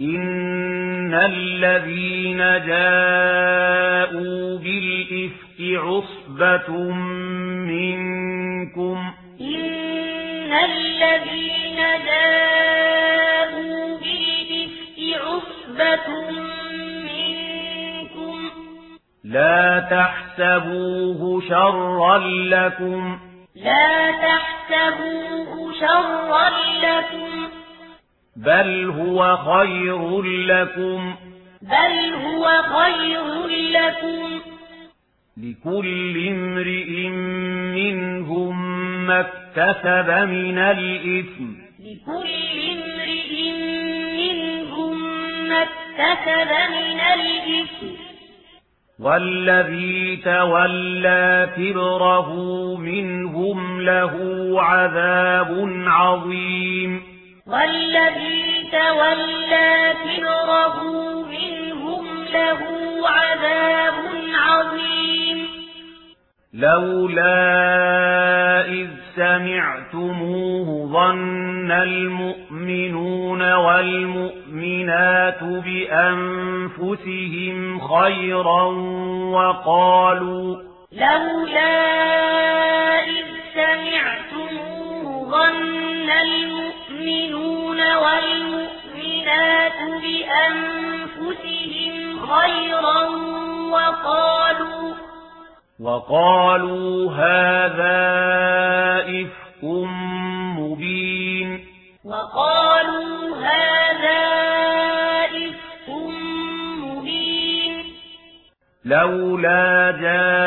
إن الذين جاءوا بالإفك عصبة منكم إن الذين جاءوا بالإفك عصبة منكم لا تحسبوه شرا لكم لا تحسبوه شرا لكم بل هو خير لكم. بل هو خير لكم. لكل امرئ منهم ما اكتسب من الإثم. لكل امرئ منهم ما اكتسب من الإثم. والذي تولى كبره منهم له عذاب عظيم. والذي تولى كبره منهم له عذاب عظيم. لولا إذ سمعتموه ظن المؤمنون والمؤمنات بأنفسهم خيرا وقالوا لولا إذ سمعتموه ظن المؤمنون المؤمنون والمؤمنات بأنفسهم خيرا وقالوا وقالوا هذا إفك مبين. وقالوا هذا إفك مبين. لولا جاءوا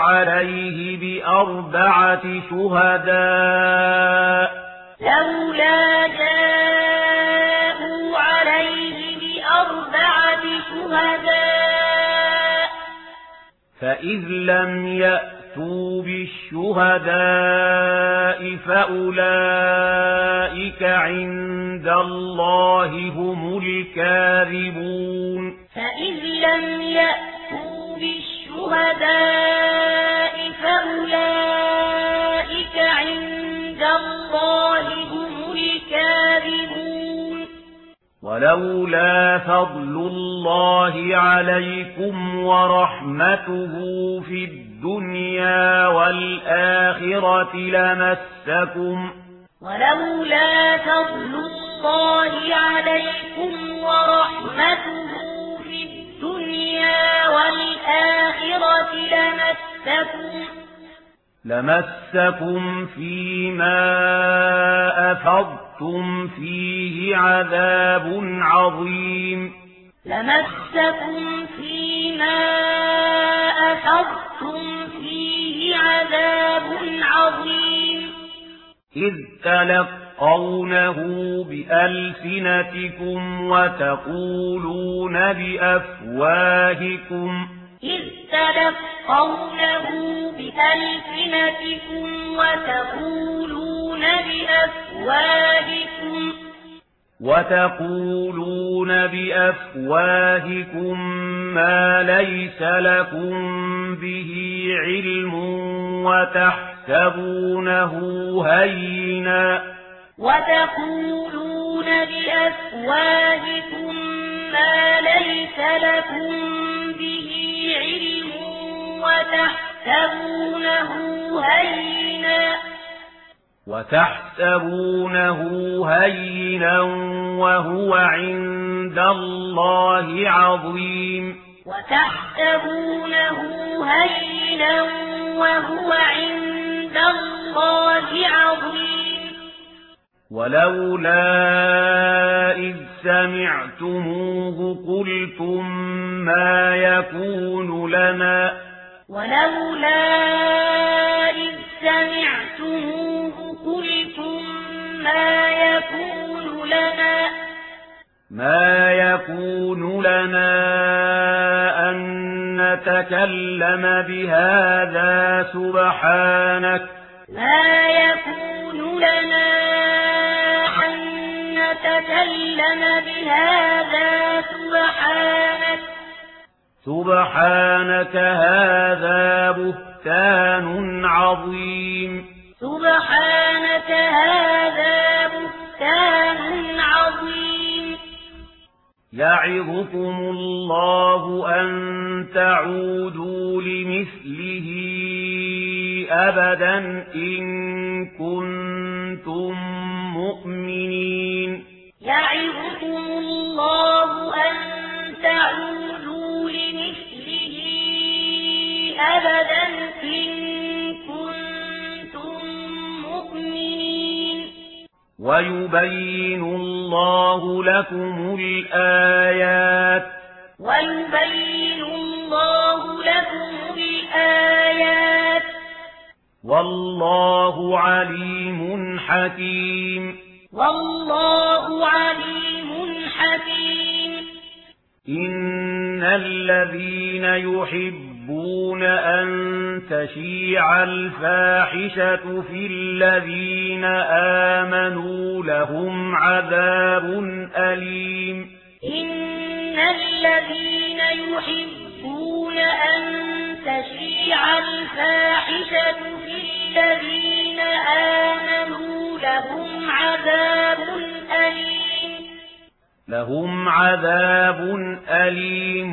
عليه بأربعة شهداء لا جاءوا عليه بأربعة شهداء. فإذ لم يأتوا بالشهداء فأولئك عند الله هم الكاذبون. فإذ لم يأتوا بالشهداء فأولئك ولولا فضل الله عليكم ورحمته في الدنيا والآخرة لمسكم ولولا فضل الله عليكم ورحمته في الدنيا والآخرة لمسكم لمسكم فيما أفضل تم فيه عذاب عظيم لمسكم فيما أخذتم فيه عذاب عظيم إذ تلقونه بألسنتكم وتقولون بأفواهكم إذ تلقونه بألسنتكم وتقولون وتقولون بأفواهكم ما ليس لكم به علم وتحسبونه هينا وتقولون بأفواهكم ما ليس لكم به علم وتحسبونه هينا وتحسبونه هينا وهو عند الله عظيم. وتحسبونه هينا وهو عند الله عظيم. ولولا إذ سمعتموه قلتم ما يكون لنا. ولولا إذ لنا. ما يكون لنا أن نتكلم بهذا سبحانك. ما يكون لنا أن نتكلم بهذا سبحانك. سبحانك هذا بهتان عظيم. سبحانك هذا يعظكم الله أن تعودوا لمثله أبدا إن كنتم مؤمنين. يعظكم الله أن تعودوا ويبين الله لكم الآيات ويبين الله لكم الآيات والله عليم حكيم والله عليم حكيم إن الذين يحبون تحبون أن تشيع الفاحشة في الذين آمنوا لهم عذاب أليم. إن الذين يحبون أن تشيع الفاحشة في الذين آمنوا لهم عذاب أليم. لهم عذاب أليم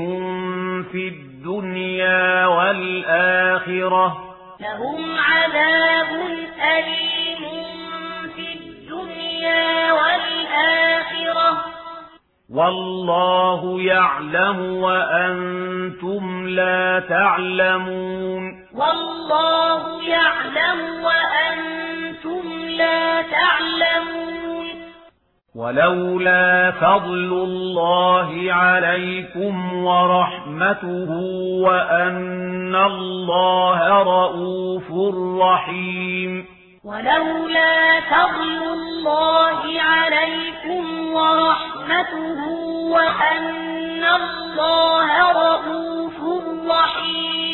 في الدنيا الدنيا والآخرة لهم عذاب أليم في الدنيا والآخرة والله يعلم وأنتم لا تعلمون والله يعلم وأنتم ولولا فضل الله عليكم ورحمته وأن الله رؤوف رحيم. ولولا فضل الله عليكم ورحمته وأن الله رؤوف رحيم.